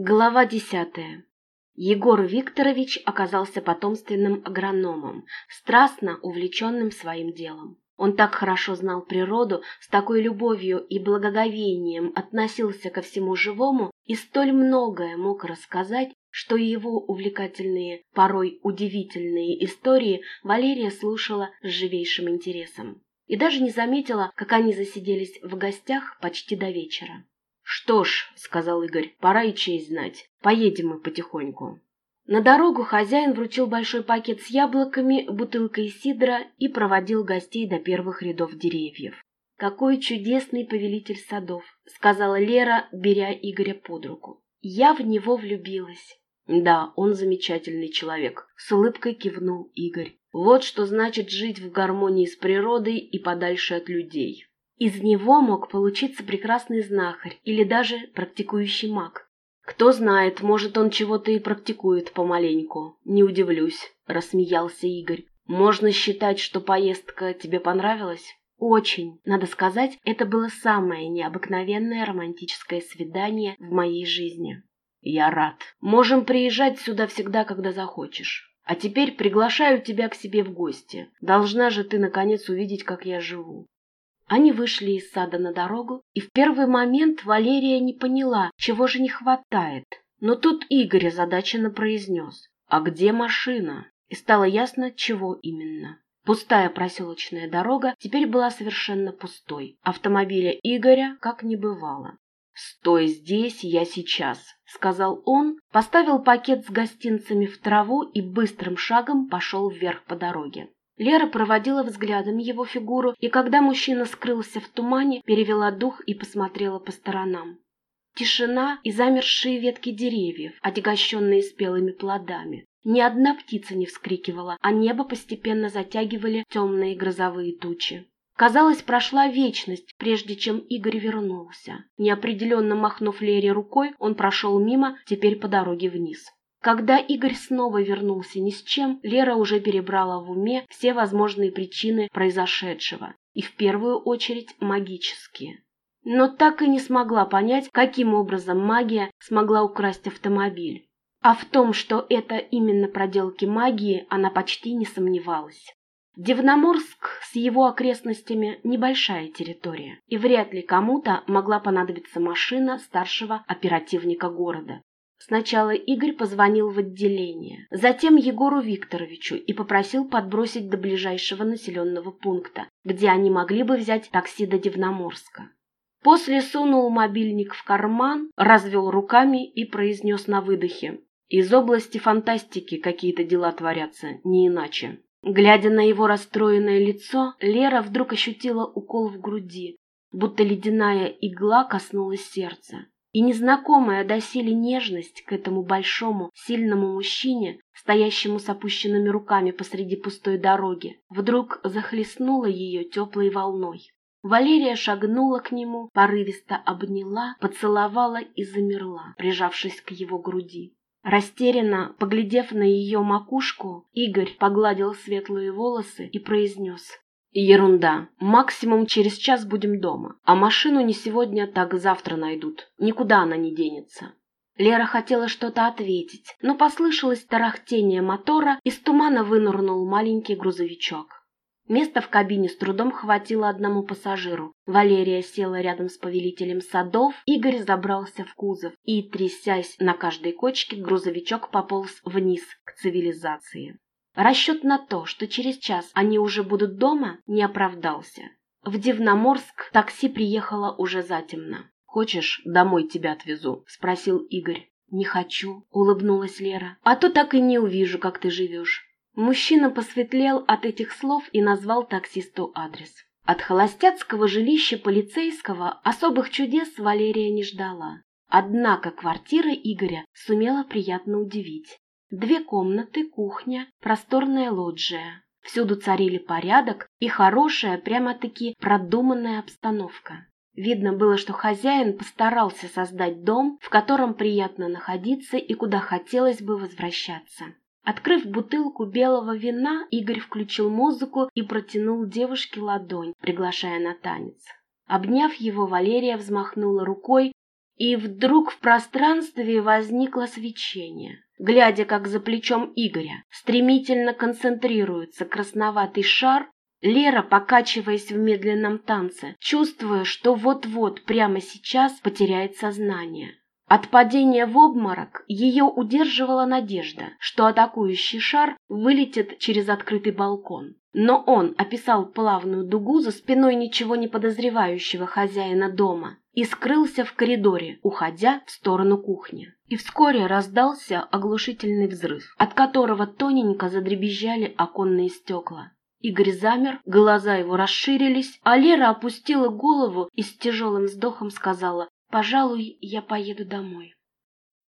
Глава десятая. Егор Викторович оказался потомственным агрономом, страстно увлеченным своим делом. Он так хорошо знал природу, с такой любовью и благоговением относился ко всему живому и столь многое мог рассказать, что его увлекательные, порой удивительные истории Валерия слушала с живейшим интересом. И даже не заметила, как они засиделись в гостях почти до вечера. «Что ж», — сказал Игорь, — «пора и честь знать. Поедем мы потихоньку». На дорогу хозяин вручил большой пакет с яблоками, бутылкой сидра и проводил гостей до первых рядов деревьев. «Какой чудесный повелитель садов», — сказала Лера, беря Игоря под руку. «Я в него влюбилась». «Да, он замечательный человек», — с улыбкой кивнул Игорь. «Вот что значит жить в гармонии с природой и подальше от людей». Из него мог получиться прекрасный знахарь или даже практикующий маг. Кто знает, может, он чего-то и практикует помаленьку. Не удивлюсь, рассмеялся Игорь. Можно считать, что поездка тебе понравилась? Очень. Надо сказать, это было самое необыкновенное романтическое свидание в моей жизни. Я рад. Можем приезжать сюда всегда, когда захочешь. А теперь приглашаю тебя к себе в гости. Должна же ты, наконец, увидеть, как я живу. Они вышли из сада на дорогу, и в первый момент Валерия не поняла, чего же не хватает. Но тут Игорь озадаченно произнес «А где машина?» И стало ясно, чего именно. Пустая проселочная дорога теперь была совершенно пустой. Автомобиля Игоря как не бывало. «Стой здесь, я сейчас», — сказал он, поставил пакет с гостинцами в траву и быстрым шагом пошел вверх по дороге. Лера проводила взглядом его фигуру, и когда мужчина скрылся в тумане, перевела дух и посмотрела по сторонам. Тишина и замерзшие ветки деревьев, отягощенные спелыми плодами. Ни одна птица не вскрикивала, а небо постепенно затягивали темные грозовые тучи. Казалось, прошла вечность, прежде чем Игорь вернулся. Неопределенно махнув Лере рукой, он прошел мимо, теперь по дороге вниз. Когда Игорь снова вернулся ни с чем, Лера уже перебрала в уме все возможные причины произошедшего, и в первую очередь магические. Но так и не смогла понять, каким образом магия смогла украсть автомобиль. А в том, что это именно проделки магии, она почти не сомневалась. Дивноморск с его окрестностями – небольшая территория, и вряд ли кому-то могла понадобиться машина старшего оперативника города. Сначала Игорь позвонил в отделение, затем Егору Викторовичу и попросил подбросить до ближайшего населенного пункта, где они могли бы взять такси до Дивноморска. После сунул мобильник в карман, развел руками и произнес на выдохе. Из области фантастики какие-то дела творятся, не иначе. Глядя на его расстроенное лицо, Лера вдруг ощутила укол в груди, будто ледяная игла коснулась сердца. И незнакомая доселе нежность к этому большому, сильному мужчине, стоящему с опущенными руками посреди пустой дороги, вдруг захлестнула ее теплой волной. Валерия шагнула к нему, порывисто обняла, поцеловала и замерла, прижавшись к его груди. Растерянно, поглядев на ее макушку, Игорь погладил светлые волосы и произнес Ерунда. Максимум через час будем дома. А машину не сегодня, так завтра найдут. Никуда она не денется. Лера хотела что-то ответить, но послышалось тарахтение мотора, из тумана вынырнул маленький грузовичок. Места в кабине с трудом хватило одному пассажиру. Валерия села рядом с повелителем садов, Игорь забрался в кузов, и, трясясь на каждой кочке, грузовичок пополз вниз к цивилизации. Расчет на то, что через час они уже будут дома, не оправдался. В Дивноморск такси приехало уже затемно. «Хочешь, домой тебя отвезу?» – спросил Игорь. «Не хочу», – улыбнулась Лера. «А то так и не увижу, как ты живешь». Мужчина посветлел от этих слов и назвал таксисту адрес. От холостяцкого жилища полицейского особых чудес Валерия не ждала. Однако квартира Игоря сумела приятно удивить. Две комнаты, кухня, просторная лоджия. Всюду царили порядок и хорошая, прямо-таки продуманная обстановка. Видно было, что хозяин постарался создать дом, в котором приятно находиться и куда хотелось бы возвращаться. Открыв бутылку белого вина, Игорь включил музыку и протянул девушке ладонь, приглашая на танец. Обняв его, Валерия взмахнула рукой, И вдруг в пространстве возникло свечение. Глядя, как за плечом Игоря стремительно концентрируется красноватый шар, Лера, покачиваясь в медленном танце, чувствуя, что вот-вот прямо сейчас потеряет сознание. От падения в обморок ее удерживала надежда, что атакующий шар вылетит через открытый балкон. Но он описал плавную дугу за спиной ничего не подозревающего хозяина дома и скрылся в коридоре, уходя в сторону кухни. И вскоре раздался оглушительный взрыв, от которого тоненько задребезжали оконные стекла. Игорь замер, глаза его расширились, а Лера опустила голову и с тяжелым вздохом сказала «Пожалуй, я поеду домой».